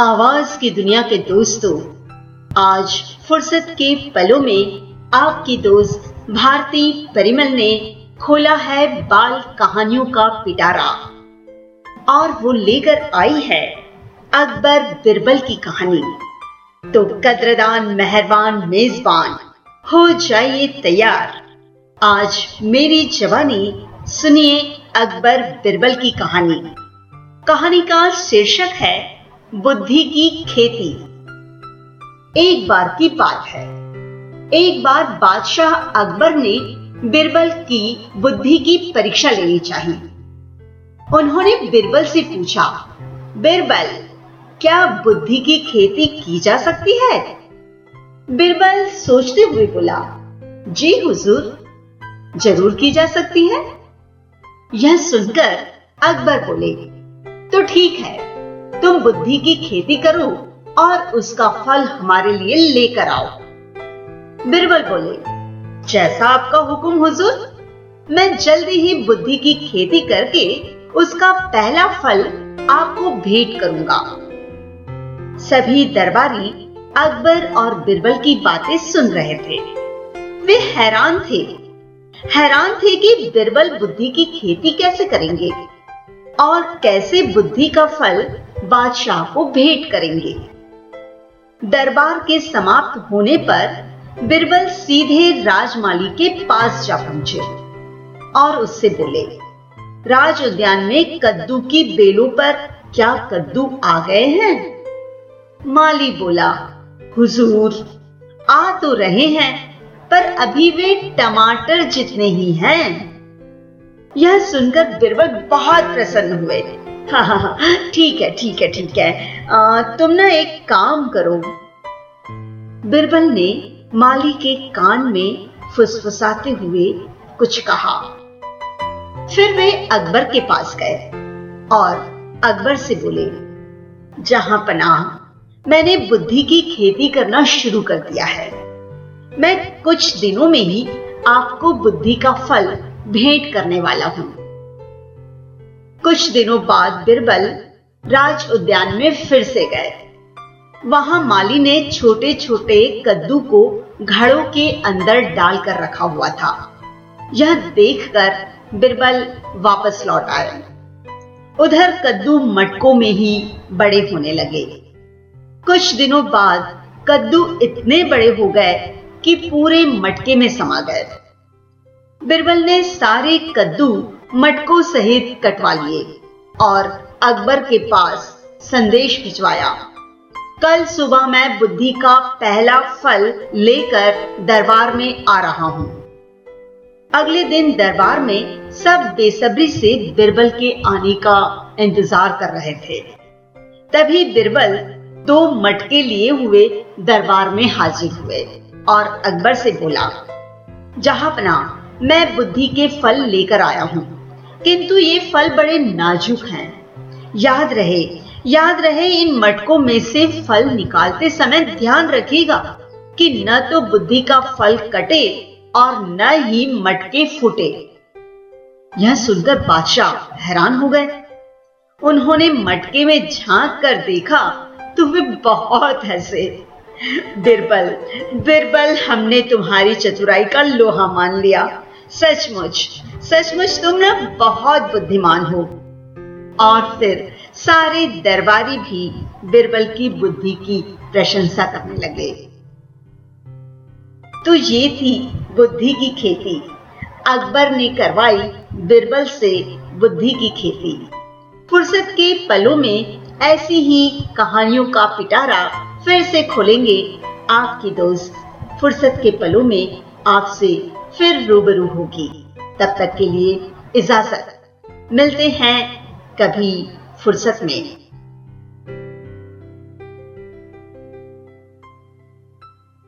आवाज़ की दुनिया के दोस्तों, आज फुर्सत के पलों में आपकी दोस्त भारती परिमल ने खोला है बाल कहानियों का पिटारा। और वो लेकर आई है अकबर बिरबल की कहानी। तो कदरदान, मेहरबान, मेजबान, हो जाइए तैयार। आज मेरी जवानी, सुनिए अकबर बिरबल की कहानी। कहानी का शीर्षक है बुद्धि की खेती। एक बार की बात है। एक बार बादशाह अकबर ने बिरबल की बुद्धि की परीक्षा लेनी चाहिए। उन्होंने बिरबल से पूछा, बिरबल, क्या बुद्धि की खेती की जा सकती है? बिरबल सोचते हुए बोला, जी हुजूर, ज़रूर की जा सकती है। यह सुनकर अकबर बोले तो ठीक है तुम बुद्धि की खेती करो और उसका फल हमारे लिए लेकर आओ। बिरबल बोले, जैसा आपका हुक्म, हुजूर। मैं जल्दी ही बुद्धि की खेती करके उसका पहला फल आपको भेंट करूँगा। सभी दरबारी अकबर और बिरबल की बातें सुन रहे थे। वे हैरान थे। हैरान थे कि बिरबल बुद्धि की खेती कैसे करेंगे। और कैसे बुद्धि का फल बादशाह को भेंट करेंगे। दरबार के समाप्त होने पर बिरबल सीधे राजमाली के पास जा पहुँचे और उससे बोले, राज उद्यान में कद्दू की बेलों पर क्या कद्दू आ गए हैं? माली बोला, हुजूर, आ तो रहे हैं, पर अभी वे टमाटर जितने ही हैं। यह सुनकर बिरबल बहुत प्रसन्न हुए। हाँ हाँ हाँ ठीक है ठीक है ठीक है। आ, तुम ना एक काम करो। बिरबल ने माली के कान में फुसफुसाते हुए कुछ कहा। फिर वे अकबर के पास गए और अकबर से बोले जहाँ पना मैंने बुद्धि की खेती करना शुरू कर दिया है। मैं कुछ दिनों में ही आपको बुद्धि का फल भेंट करने वाला हूँ। कुछ दिनों बाद बिरबल राज उद्यान में फिर से गए। वहाँ माली ने छोटे छोटे कद्दू को घड़ों के अंदर डालकर रखा हुआ था। यह देखकर बिरबल वापस लौट आए उधर कद्दू मटकों में ही बड़े होने लगे। कुछ दिनों बाद कद्दू इतने बड़े हो गए कि पूरे मटके में समा गए। बिरबल ने सारे कद्दू मटकों सहित कटवा लिए और अकबर के पास संदेश भिजवाया। कल सुबह मैं बुद्धि का पहला फल लेकर दरबार में आ रहा हूँ। अगले दिन दरबार में सब बेसब्री से बिरबल के आने का इंतज़ार कर रहे थे। तभी बिरबल दो मटके लिए हुए दरबार में हाजिर हुए और अकबर से बोला जहाँ मैं बुद्धि के फल लेकर आया हूँ। किंतु ये फल बड़े नाजुक हैं। याद रहे याद रहे, इन मटकों में से फल निकालते समय ध्यान रखिएगा कि न तो बुद्धि का फल कटे और न ही मटके फूटे। यह सुनकर बादशाह हैरान हो गए। उन्होंने मटके में झाँक कर देखा तो वे बहुत हंसे। बिरबल बिरबल, हमने तुम्हारी चतुराई का लोहा मान लिया। सचमुच सचमुच तुम ना बहुत बुद्धिमान हो। और फिर सारे दरबारी भी बिरबल की बुद्धि की प्रशंसा करने लगे। तो ये थी बुद्धि की खेती। अकबर ने करवाई बिरबल से बुद्धि की खेती। फुर्सत के पलों में ऐसी ही कहानियों का पिटारा फिर से खोलेंगे आपकी दोस्त। फुर्सत के पलों में आपसे फिर रूबरू होगी। तब तक के लिए इजाज़त। मिलते हैं कभी फुर्सत में।